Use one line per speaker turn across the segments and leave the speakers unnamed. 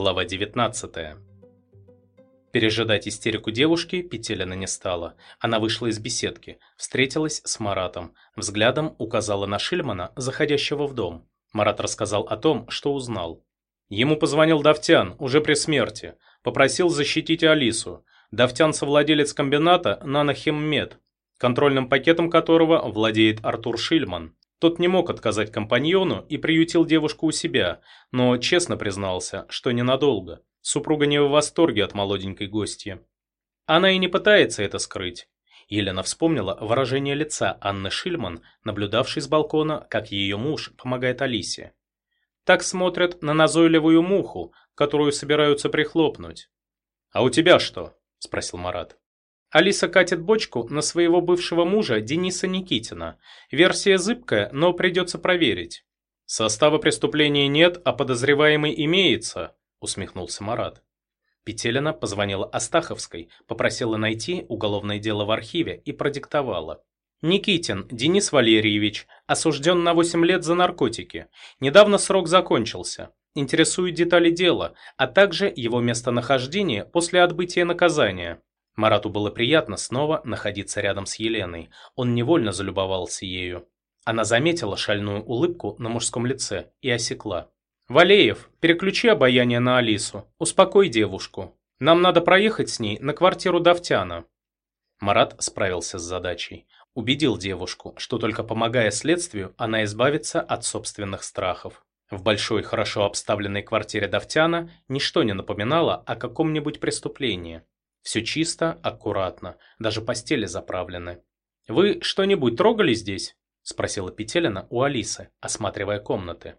Глава 19. Пережидать истерику девушки Петелина не стала. Она вышла из беседки, встретилась с Маратом, взглядом указала на Шильмана, заходящего в дом. Марат рассказал о том, что узнал. Ему позвонил Давтян, уже при смерти. Попросил защитить Алису. Давтян совладелец комбината «Нанохиммед», контрольным пакетом которого владеет Артур Шильман. Тот не мог отказать компаньону и приютил девушку у себя, но честно признался, что ненадолго. Супруга не в восторге от молоденькой гостьи. Она и не пытается это скрыть. Елена вспомнила выражение лица Анны Шильман, наблюдавшей с балкона, как ее муж помогает Алисе. Так смотрят на назойливую муху, которую собираются прихлопнуть. «А у тебя что?» – спросил Марат. Алиса катит бочку на своего бывшего мужа Дениса Никитина. Версия зыбкая, но придется проверить. Состава преступления нет, а подозреваемый имеется, усмехнулся Марат. Петелина позвонила Астаховской, попросила найти уголовное дело в архиве и продиктовала. Никитин Денис Валерьевич, осужден на 8 лет за наркотики. Недавно срок закончился. Интересуют детали дела, а также его местонахождение после отбытия наказания. Марату было приятно снова находиться рядом с Еленой. Он невольно залюбовался ею. Она заметила шальную улыбку на мужском лице и осекла. «Валеев, переключи обаяние на Алису. Успокой девушку. Нам надо проехать с ней на квартиру Давтяна». Марат справился с задачей. Убедил девушку, что только помогая следствию, она избавится от собственных страхов. В большой, хорошо обставленной квартире Давтяна ничто не напоминало о каком-нибудь преступлении. Все чисто, аккуратно, даже постели заправлены. «Вы что-нибудь трогали здесь?» – спросила Петелина у Алисы, осматривая комнаты.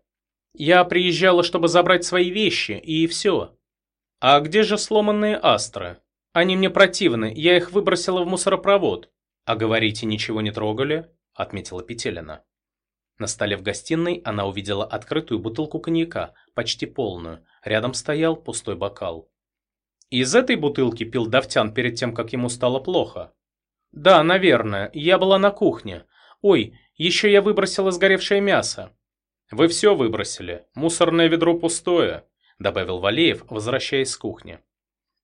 «Я приезжала, чтобы забрать свои вещи, и все. А где же сломанные астры? Они мне противны, я их выбросила в мусоропровод. А говорите, ничего не трогали?» – отметила Петелина. На столе в гостиной она увидела открытую бутылку коньяка, почти полную. Рядом стоял пустой бокал. Из этой бутылки пил Давтян перед тем, как ему стало плохо? Да, наверное, я была на кухне. Ой, еще я выбросила сгоревшее мясо. Вы все выбросили, мусорное ведро пустое, добавил Валеев, возвращаясь с кухни.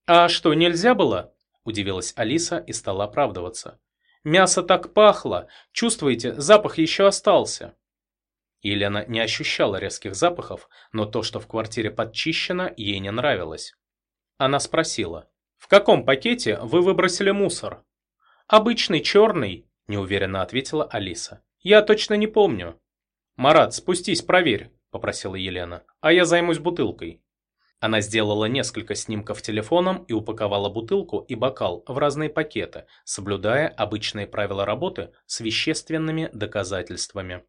А что, нельзя было? Удивилась Алиса и стала оправдываться. Мясо так пахло, чувствуете, запах еще остался. Елена не ощущала резких запахов, но то, что в квартире подчищено, ей не нравилось. Она спросила. «В каком пакете вы выбросили мусор?» «Обычный черный», – неуверенно ответила Алиса. «Я точно не помню». «Марат, спустись, проверь», – попросила Елена. «А я займусь бутылкой». Она сделала несколько снимков телефоном и упаковала бутылку и бокал в разные пакеты, соблюдая обычные правила работы с вещественными доказательствами.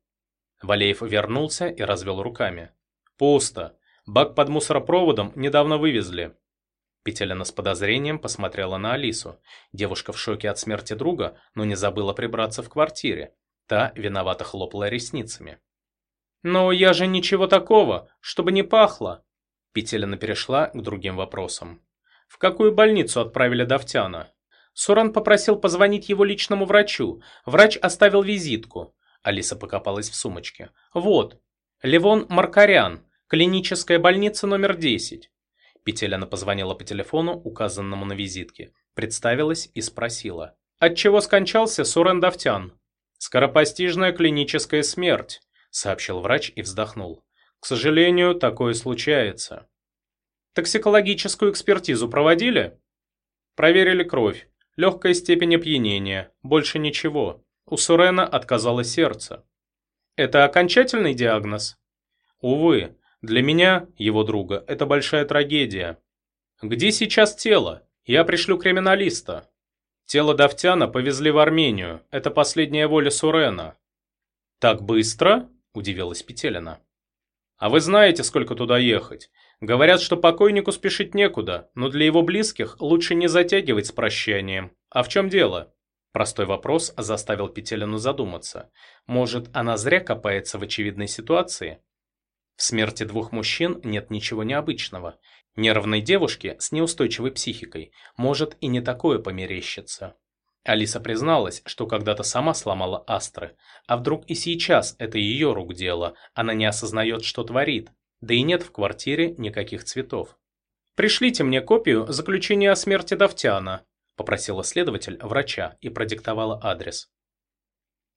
Валеев вернулся и развел руками. «Пусто. Бак под мусоропроводом недавно вывезли. Петелина с подозрением посмотрела на Алису. Девушка в шоке от смерти друга, но не забыла прибраться в квартире. Та виновато хлопала ресницами. «Но я же ничего такого, чтобы не пахло!» Петелина перешла к другим вопросам. «В какую больницу отправили Давтяна?» Суран попросил позвонить его личному врачу. Врач оставил визитку. Алиса покопалась в сумочке. «Вот. Левон Маркарян. Клиническая больница номер 10. Петелина позвонила по телефону, указанному на визитке, представилась и спросила. «От чего скончался Сурен Давтян?» «Скоропостижная клиническая смерть», — сообщил врач и вздохнул. «К сожалению, такое случается». «Токсикологическую экспертизу проводили?» «Проверили кровь. Легкая степень опьянения. Больше ничего. У Сурена отказало сердце». «Это окончательный диагноз?» «Увы. Для меня, его друга, это большая трагедия. Где сейчас тело? Я пришлю криминалиста. Тело Давтяна повезли в Армению. Это последняя воля Сурена. Так быстро? Удивилась Петелина. А вы знаете, сколько туда ехать? Говорят, что покойнику спешить некуда, но для его близких лучше не затягивать с прощанием. А в чем дело? Простой вопрос заставил Петелину задуматься. Может, она зря копается в очевидной ситуации? В смерти двух мужчин нет ничего необычного. Нервной девушке с неустойчивой психикой может и не такое померещиться. Алиса призналась, что когда-то сама сломала астры, а вдруг и сейчас это ее рук дело, она не осознает, что творит, да и нет в квартире никаких цветов. «Пришлите мне копию заключения о смерти Давтяна», – попросила следователь врача и продиктовала адрес.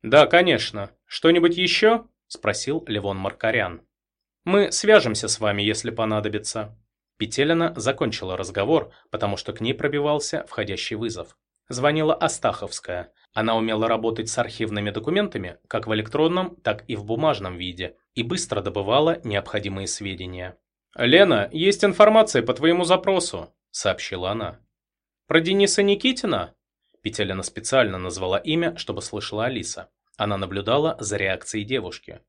«Да, конечно. Что-нибудь еще?» – спросил Левон Маркарян. «Мы свяжемся с вами, если понадобится». Петелина закончила разговор, потому что к ней пробивался входящий вызов. Звонила Астаховская. Она умела работать с архивными документами как в электронном, так и в бумажном виде и быстро добывала необходимые сведения. «Лена, есть информация по твоему запросу», — сообщила она. «Про Дениса Никитина?» Петелина специально назвала имя, чтобы слышала Алиса. Она наблюдала за реакцией девушки.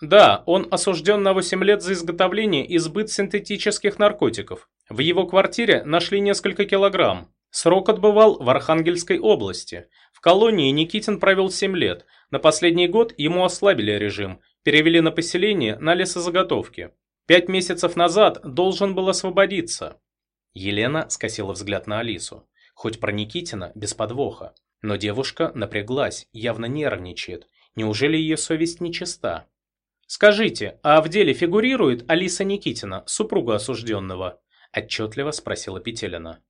Да, он осужден на 8 лет за изготовление и сбыт синтетических наркотиков. В его квартире нашли несколько килограмм. Срок отбывал в Архангельской области. В колонии Никитин провел 7 лет. На последний год ему ослабили режим, перевели на поселение на лесозаготовки. Пять месяцев назад должен был освободиться. Елена скосила взгляд на Алису. Хоть про Никитина без подвоха. Но девушка напряглась, явно нервничает. Неужели ее совесть нечиста? «Скажите, а в деле фигурирует Алиса Никитина, супруга осужденного?» Отчетливо спросила Петелина.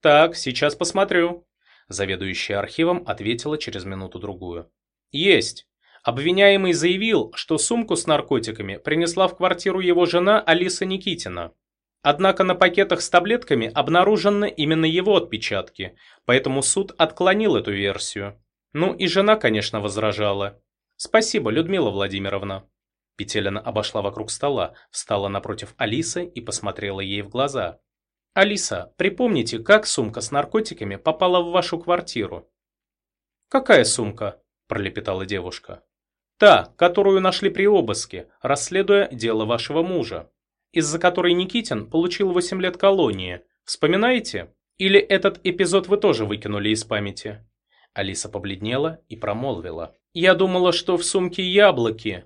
«Так, сейчас посмотрю». Заведующая архивом ответила через минуту-другую. «Есть. Обвиняемый заявил, что сумку с наркотиками принесла в квартиру его жена Алиса Никитина. Однако на пакетах с таблетками обнаружены именно его отпечатки, поэтому суд отклонил эту версию. Ну и жена, конечно, возражала. Спасибо, Людмила Владимировна. Петелина обошла вокруг стола, встала напротив Алисы и посмотрела ей в глаза. «Алиса, припомните, как сумка с наркотиками попала в вашу квартиру?» «Какая сумка?» – пролепетала девушка. «Та, которую нашли при обыске, расследуя дело вашего мужа, из-за которой Никитин получил 8 лет колонии. Вспоминаете? Или этот эпизод вы тоже выкинули из памяти?» Алиса побледнела и промолвила. «Я думала, что в сумке яблоки,